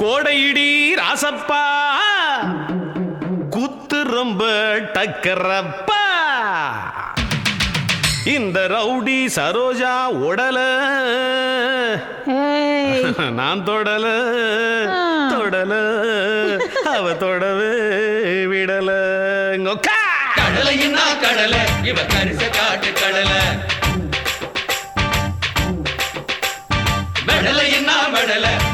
கோடையிடி ராசப்பா. குத்து ரொம்ப டக்கரப்பா இந்த ரவுடி சரோஜா உடல. நான் தொடல. தொடல அவ தொடவே விடல. கடலையின்னா கடலை இவ கரிச காட்டு கடலை. வெடலையின்னா வெடலை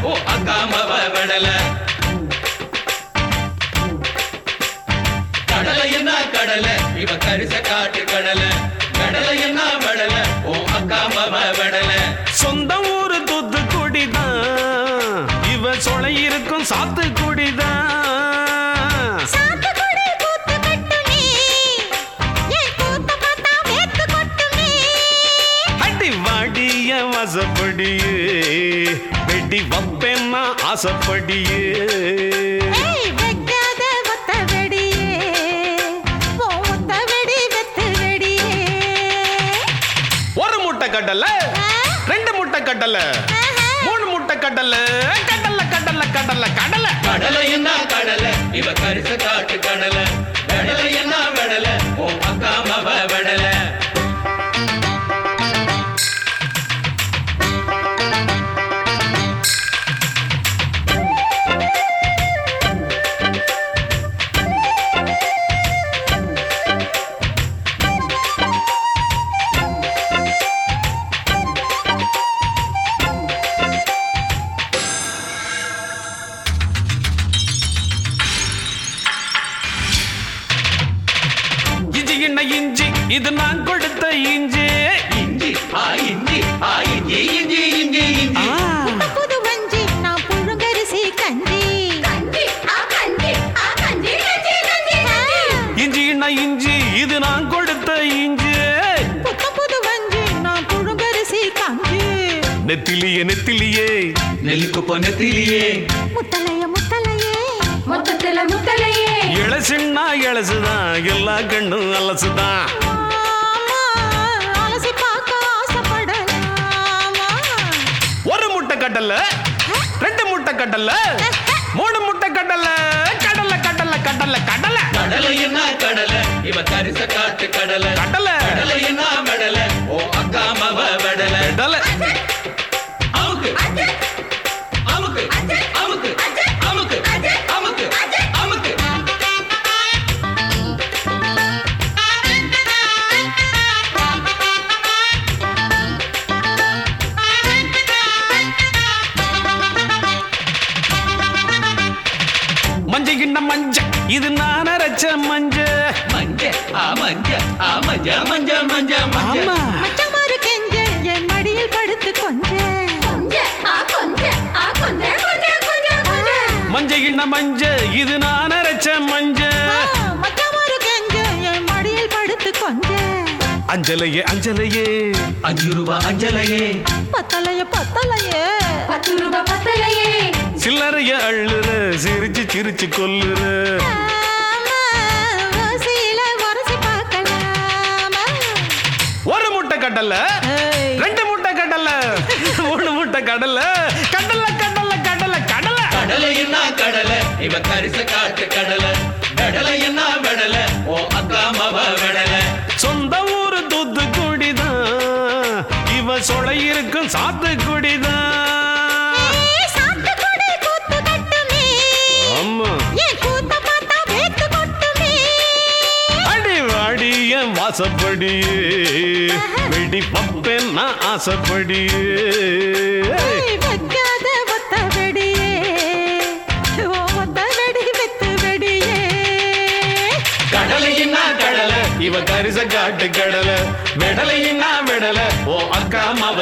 கடலை இவ கரிச காட்டு கடலை. வெடலையின்னா வெடலை? ஓ அக்காமவ வெடலை. சொந்த ஊரு தூத்துக்குடி தான் இவ சொலை இருக்கும் சாத்துக்குடி தான் வசப்படியே. வெட்டி வப்பேன்னா ஆசைப்படியே. முட்டை கடலை? ரெண்டு முட்டை கடலை. மூணு முட்டை கடலை கடலை கடலை கடலை கடலை கடலையின்னா கடலை. இவ கரிச காட்டு கடலை. இது நான் கொடுத்த இஞ்சி. இஞ்சி. ஆ இஞ்சி. ஆ இஞ்சி இஞ்சி இஞ்சி இஞ்சி. புது வஞ்சி, நான் புழுங்கரிசி கஞ்சி. இஞ்சி என்ன இஞ்சி இது நான் கொடுத்த இஞ்சி. புது வஞ்சி, நான் புழுங்கரிசி கஞ்சி. நெத்திலியே நெத்திலியே. நெல்லுக்கு பொன்னத்திலேயே முத்தலைய முத்தலையே. மொத்தத்துல முத்தலையே. இளசுன்னா இளசுதான் எல்லா கண்ணும் அலசுதான். ஒரு முட்டை கடலை ரெண்டு முட்டை கடலை மூணு முட்டை கடலை கடலை கடலை கடலை கடலை கடலையின்னா கடலை இவ கரிச காட்டு கடலை. கடலை. கடலையின்னா வெடலை ஓ அக்காமவ வெடலை. கடலை. மஞ்ச கிண்ண மஞ்ச? இது நான் அரைச்ச மஞ்ச. மஞ்ச ஆ மஞ்ச ஆ மஞ்ச மஞ்ச மஞ்ச மஞ்ச. ஆமா. மச்சமாரு கெஞ்ச, என் மடியில் படுத்து கொஞ்ச. கொஞ்ச ஆ கொஞ்ச ஆ கொஞ்ச கொஞ்ச கொஞ்ச கொஞ்ச. மஞ்ச கிண்ண மஞ்ச? இது நான் அரைச்ச மஞ்ச. ஆ, மச்சமாரு கெஞ்ச, என் மடியில் படுத்து கொஞ்ச. அஞ்சலையே அஞ்சலையே. அஞ்சு ரூபா அஞ்சலையே. பத்தலைய பத்தலையே. பத்து ரூபாய் பத்தலையே. சில்லறைய அள்ளுற சிரிச்சு சிரிச்சு கொல்லுற? ஒரு முட்டை கடலை ரெண்டு முட்டை கடலை மூணு முட்டை கடலை கடலை கடலை கடலை கடலை கடலையின்னா கடலை? இவ கரிச காட்டு கடலை. வெடலையின்னா வெடலை? ஓ அக்காமவ வெடலை. வாடிய. வாசப்படியே வெடி பப்பேன் நான் ஆசைப்படியே இவ கரிச காட்டு கடலை. வெடலையின்னா விடலை ஓ அக்கா மவ